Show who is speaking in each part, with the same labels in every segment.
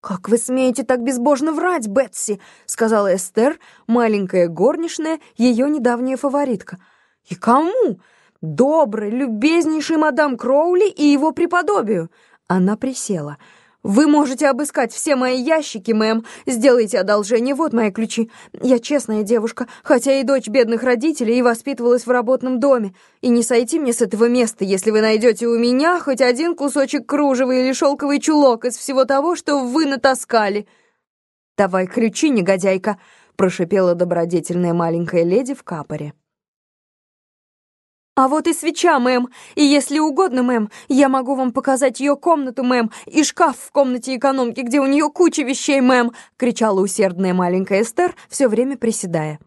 Speaker 1: «Как вы смеете так безбожно врать, Бетси?» — сказала Эстер, маленькая горничная, ее недавняя фаворитка. «И кому? Доброй, любезнейшей мадам Кроули и его преподобию!» Она присела. «Вы можете обыскать все мои ящики, мэм. Сделайте одолжение, вот мои ключи. Я честная девушка, хотя и дочь бедных родителей и воспитывалась в работном доме. И не сойти мне с этого места, если вы найдете у меня хоть один кусочек кружева или шелковый чулок из всего того, что вы натаскали». «Давай ключи, негодяйка», — прошипела добродетельная маленькая леди в капоре. «А вот и свеча, мэм. И если угодно, мэм, я могу вам показать ее комнату, мэм, и шкаф в комнате экономки, где у нее куча вещей, мэм!» — кричала усердная маленькая Эстер, все время приседая.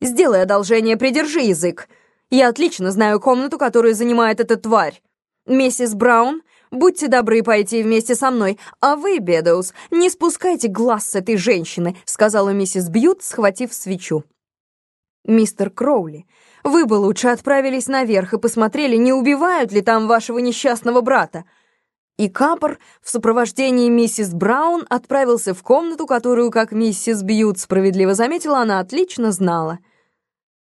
Speaker 1: «Сделай одолжение, придержи язык. Я отлично знаю комнату, которую занимает эта тварь. Миссис Браун, будьте добры пойти вместе со мной, а вы, Бедоус, не спускайте глаз с этой женщины», — сказала миссис Бьют, схватив свечу. «Мистер Кроули, вы бы лучше отправились наверх и посмотрели, не убивают ли там вашего несчастного брата». И Капор в сопровождении миссис Браун отправился в комнату, которую, как миссис Бьют справедливо заметила, она отлично знала.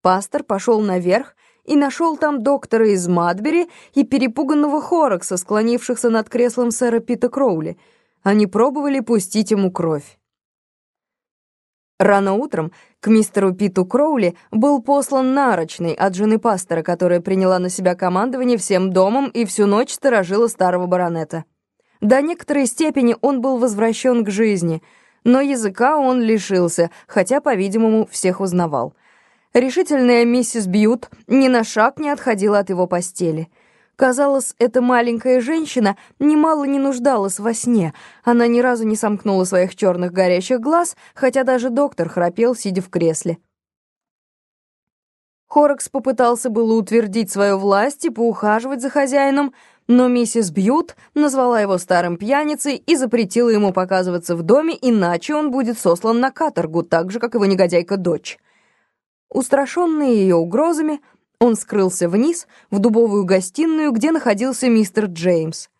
Speaker 1: Пастор пошел наверх и нашел там доктора из Мадбери и перепуганного Хорокса, склонившихся над креслом сэра Пита Кроули. Они пробовали пустить ему кровь. Рано утром к мистеру Питу Кроули был послан нарочный от жены пастора, которая приняла на себя командование всем домом и всю ночь сторожила старого баронета. До некоторой степени он был возвращен к жизни, но языка он лишился, хотя, по-видимому, всех узнавал. Решительная миссис Бьют ни на шаг не отходила от его постели — Казалось, эта маленькая женщина немало не нуждалась во сне. Она ни разу не сомкнула своих черных горящих глаз, хотя даже доктор храпел, сидя в кресле. Хоракс попытался было утвердить свою власть и поухаживать за хозяином, но миссис Бьют назвала его старым пьяницей и запретила ему показываться в доме, иначе он будет сослан на каторгу, так же, как его негодяйка-дочь. Устрашенный ее угрозами, он скрылся вниз, в дубовую гостиную, где находился мистер Джеймс.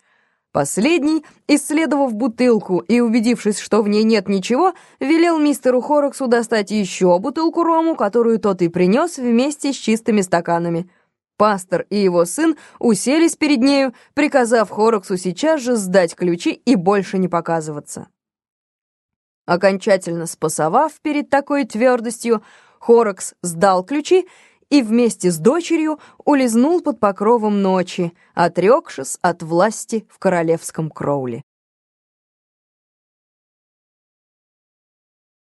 Speaker 1: Последний, исследовав бутылку и убедившись, что в ней нет ничего, велел мистеру Хороксу достать еще бутылку рому, которую тот и принес вместе с чистыми стаканами. Пастор и его сын уселись перед нею, приказав Хороксу сейчас же сдать ключи и больше не показываться. Окончательно спасовав перед такой твердостью, Хорокс сдал ключи и вместе с дочерью улизнул под покровом ночи, отрекшись от власти в королевском Кроуле.